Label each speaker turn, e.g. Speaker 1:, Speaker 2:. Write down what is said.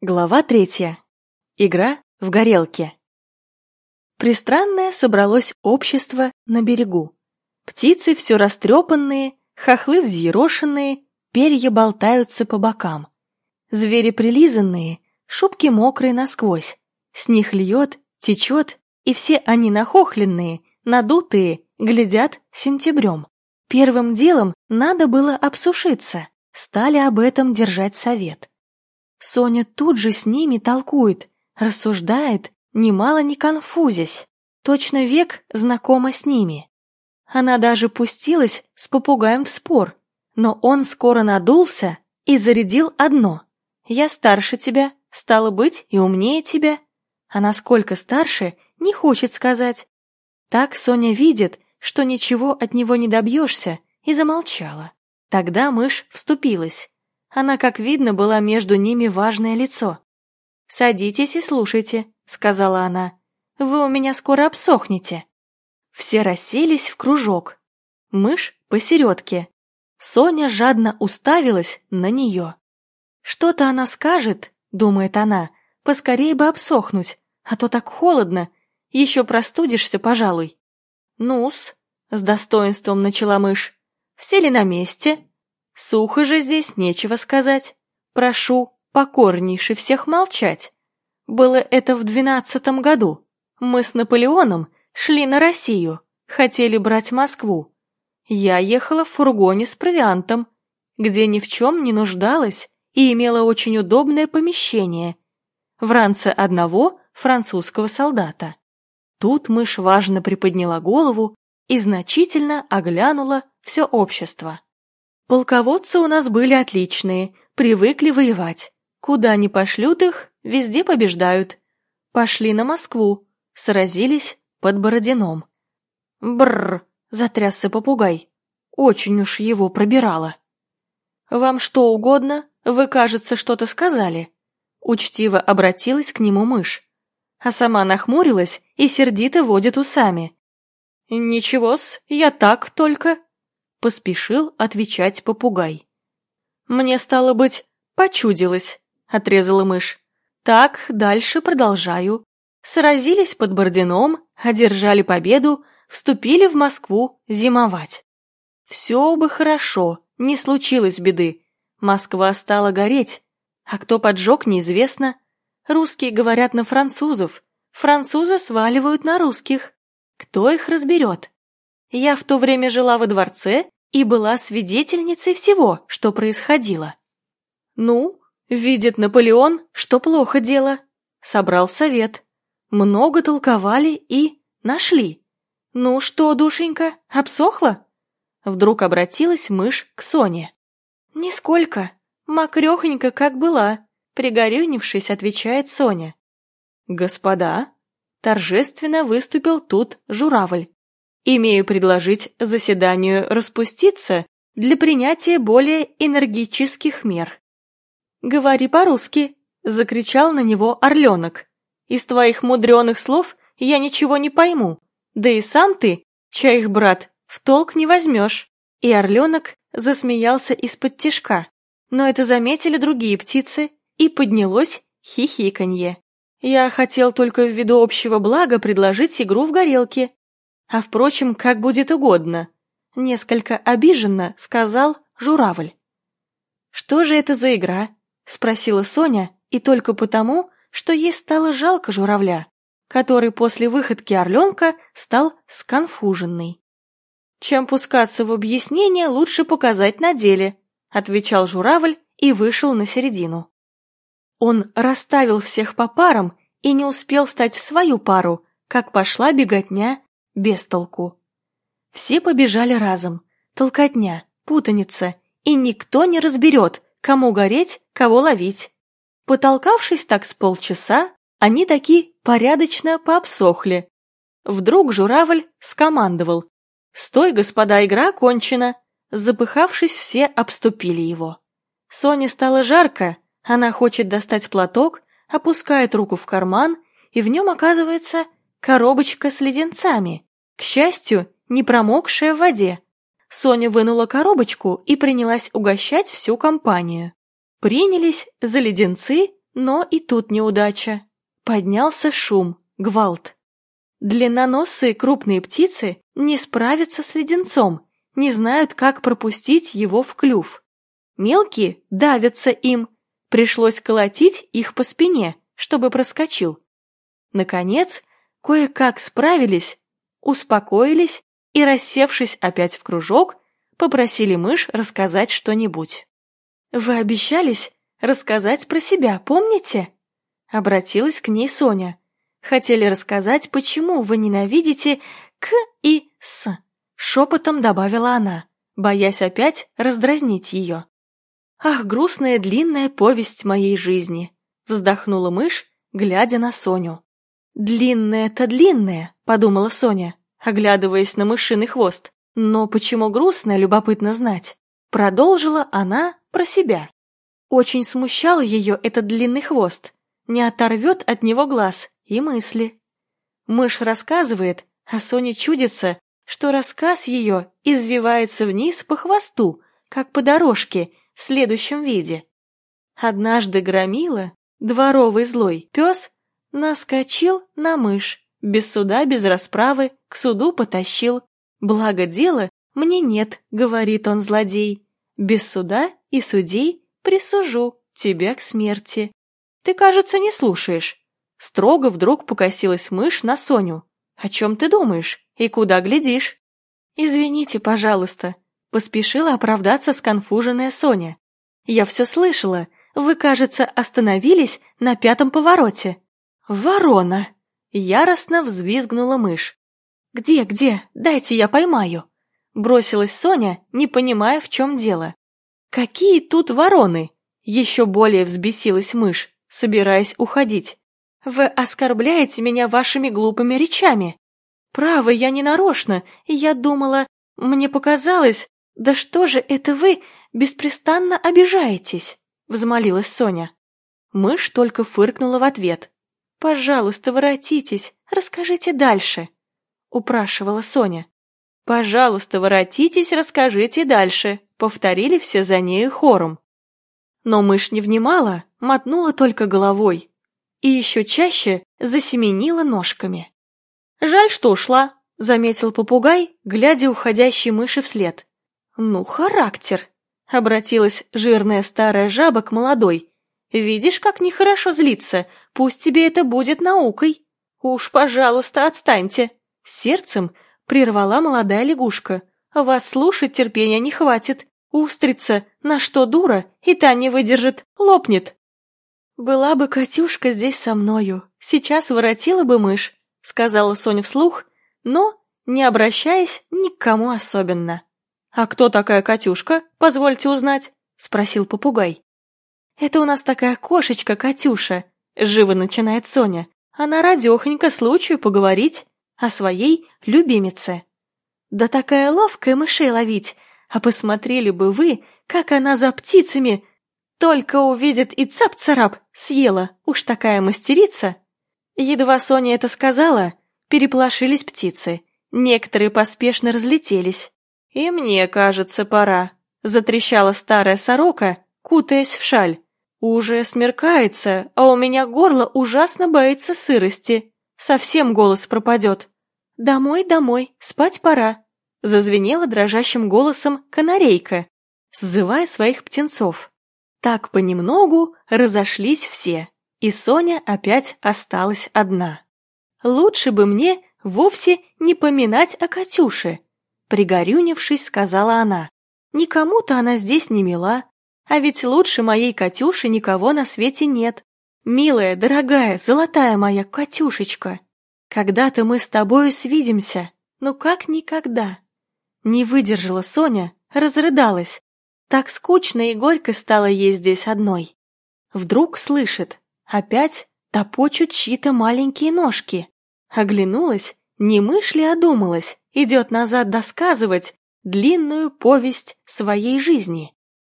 Speaker 1: Глава третья. Игра в горелке. Пристранное собралось общество на берегу. Птицы все растрепанные, хохлы взъерошенные, перья болтаются по бокам. Звери прилизанные, шубки мокрые насквозь. С них льет, течет, и все они нахохленные, надутые, глядят сентябрем. Первым делом надо было обсушиться, стали об этом держать совет. Соня тут же с ними толкует, рассуждает, немало не конфузясь. Точно век знакома с ними. Она даже пустилась с попугаем в спор, но он скоро надулся и зарядил одно. «Я старше тебя, стало быть, и умнее тебя». А насколько старше, не хочет сказать. Так Соня видит, что ничего от него не добьешься, и замолчала. Тогда мышь вступилась. Она, как видно, была между ними важное лицо. «Садитесь и слушайте», — сказала она. «Вы у меня скоро обсохнете». Все расселись в кружок. Мышь посередке. Соня жадно уставилась на нее. «Что-то она скажет», — думает она, — «поскорей бы обсохнуть, а то так холодно, еще простудишься, пожалуй». «Ну-с», — с достоинством начала мышь, — «все ли на месте?» Сухо же здесь нечего сказать. Прошу покорнейше всех молчать. Было это в двенадцатом году. Мы с Наполеоном шли на Россию, хотели брать Москву. Я ехала в фургоне с провиантом, где ни в чем не нуждалась и имела очень удобное помещение. В ранце одного французского солдата. Тут мышь важно приподняла голову и значительно оглянула все общество. Полководцы у нас были отличные, привыкли воевать. Куда ни пошлют их, везде побеждают. Пошли на Москву, сразились под Бородином. Бррр, затрясся попугай. Очень уж его пробирало. «Вам что угодно? Вы, кажется, что-то сказали?» Учтиво обратилась к нему мышь, а сама нахмурилась и сердито водит усами. «Ничего-с, я так только...» — поспешил отвечать попугай. «Мне, стало быть, почудилось», — отрезала мышь. «Так, дальше продолжаю. Сразились под Бордином, одержали победу, вступили в Москву зимовать. Все бы хорошо, не случилось беды. Москва стала гореть, а кто поджег, неизвестно. Русские говорят на французов, французы сваливают на русских. Кто их разберет? Я в то время жила во дворце и была свидетельницей всего, что происходило. Ну, видит Наполеон, что плохо дело. Собрал совет. Много толковали и нашли. Ну что, душенька, обсохла? Вдруг обратилась мышь к Соне. Нисколько. Мокрехонько, как была. Пригорюнившись, отвечает Соня. Господа, торжественно выступил тут журавль. Имею предложить заседанию распуститься для принятия более энергических мер. «Говори по-русски!» — закричал на него орленок. «Из твоих мудреных слов я ничего не пойму, да и сам ты, чай брат, в толк не возьмешь». И орленок засмеялся из-под тишка, но это заметили другие птицы, и поднялось хихиканье. Я хотел только ввиду общего блага предложить игру в горелки, а впрочем, как будет угодно. Несколько обиженно сказал журавль. «Что же это за игра?» — спросила Соня, и только потому, что ей стало жалко журавля, который после выходки орленка стал сконфуженный. «Чем пускаться в объяснение, лучше показать на деле», — отвечал журавль и вышел на середину. Он расставил всех по парам и не успел стать в свою пару, как пошла беготня без толку. Все побежали разом, толкотня, путаница, и никто не разберет, кому гореть, кого ловить. Потолкавшись так с полчаса, они таки порядочно пообсохли. Вдруг журавль скомандовал. «Стой, господа, игра кончена!» Запыхавшись, все обступили его. Соне стало жарко, она хочет достать платок, опускает руку в карман, и в нем оказывается коробочка с леденцами. К счастью, не промокшая в воде. Соня вынула коробочку и принялась угощать всю компанию. Принялись за леденцы, Но и тут неудача. Поднялся шум, гвалт. Длинноносые крупные птицы не справятся с леденцом, не знают, как пропустить его в клюв. Мелкие давятся им, пришлось колотить их по спине, чтобы проскочил. Наконец, кое-как справились, успокоились и, рассевшись опять в кружок, попросили мышь рассказать что-нибудь. «Вы обещались рассказать про себя, помните?» Обратилась к ней Соня. «Хотели рассказать, почему вы ненавидите «к» и «с», шепотом добавила она, боясь опять раздразнить ее. «Ах, грустная длинная повесть моей жизни!» вздохнула мышь, глядя на Соню. «Длинная-то длинная», — подумала Соня, оглядываясь на мышиный хвост. «Но почему грустная, любопытно знать?» Продолжила она про себя. Очень смущал ее этот длинный хвост, не оторвет от него глаз и мысли. Мышь рассказывает, а Соня чудится, что рассказ ее извивается вниз по хвосту, как по дорожке, в следующем виде. Однажды громила, дворовый злой пес, наскочил на мышь, без суда, без расправы, к суду потащил. Благо дела мне нет, говорит он злодей. Без суда и судей присужу тебя к смерти. Ты, кажется, не слушаешь. Строго вдруг покосилась мышь на Соню. О чем ты думаешь и куда глядишь? Извините, пожалуйста, поспешила оправдаться сконфуженная Соня. Я все слышала. Вы, кажется, остановились на пятом повороте. Ворона! Яростно взвизгнула мышь. «Где, где? Дайте я поймаю!» Бросилась Соня, не понимая, в чем дело. «Какие тут вороны?» Еще более взбесилась мышь, собираясь уходить. «Вы оскорбляете меня вашими глупыми речами!» «Право, я не нарочно, я думала, мне показалось, да что же это вы беспрестанно обижаетесь?» Взмолилась Соня. Мышь только фыркнула в ответ. «Пожалуйста, воротитесь, расскажите дальше», — упрашивала Соня. «Пожалуйста, воротитесь, расскажите дальше», — повторили все за нею хором. Но мышь не внимала, мотнула только головой и еще чаще засеменила ножками. «Жаль, что ушла», — заметил попугай, глядя уходящей мыши вслед. «Ну, характер», — обратилась жирная старая жаба к молодой. «Видишь, как нехорошо злиться, пусть тебе это будет наукой. Уж, пожалуйста, отстаньте». Сердцем прервала молодая лягушка. «Вас слушать терпения не хватит. Устрица, на что дура, и та не выдержит, лопнет». «Была бы Катюшка здесь со мною, сейчас воротила бы мышь», — сказала Соня вслух, но не обращаясь ни к кому особенно. «А кто такая Катюшка, позвольте узнать?» — спросил попугай. «Это у нас такая кошечка Катюша», — живо начинает Соня. «Она радехонько случаю поговорить о своей любимице». «Да такая ловкая мышей ловить, а посмотрели бы вы, как она за птицами только увидит и цап-царап съела, уж такая мастерица». Едва Соня это сказала, переплошились птицы. Некоторые поспешно разлетелись. «И мне, кажется, пора», — затрещала старая сорока, кутаясь в шаль. «Уже смеркается, а у меня горло ужасно боится сырости. Совсем голос пропадет». «Домой, домой, спать пора», — зазвенела дрожащим голосом канарейка, сзывая своих птенцов. Так понемногу разошлись все, и Соня опять осталась одна. «Лучше бы мне вовсе не поминать о Катюше», пригорюнившись, сказала она. «Никому-то она здесь не мила, а ведь лучше моей Катюши никого на свете нет. Милая, дорогая, золотая моя Катюшечка, когда-то мы с тобою свидимся, ну как никогда». Не выдержала Соня, разрыдалась. Так скучно и горько стало ей здесь одной. Вдруг слышит, опять топочут чьи-то маленькие ножки. Оглянулась, не мышь ли одумалась, идет назад досказывать длинную повесть своей жизни.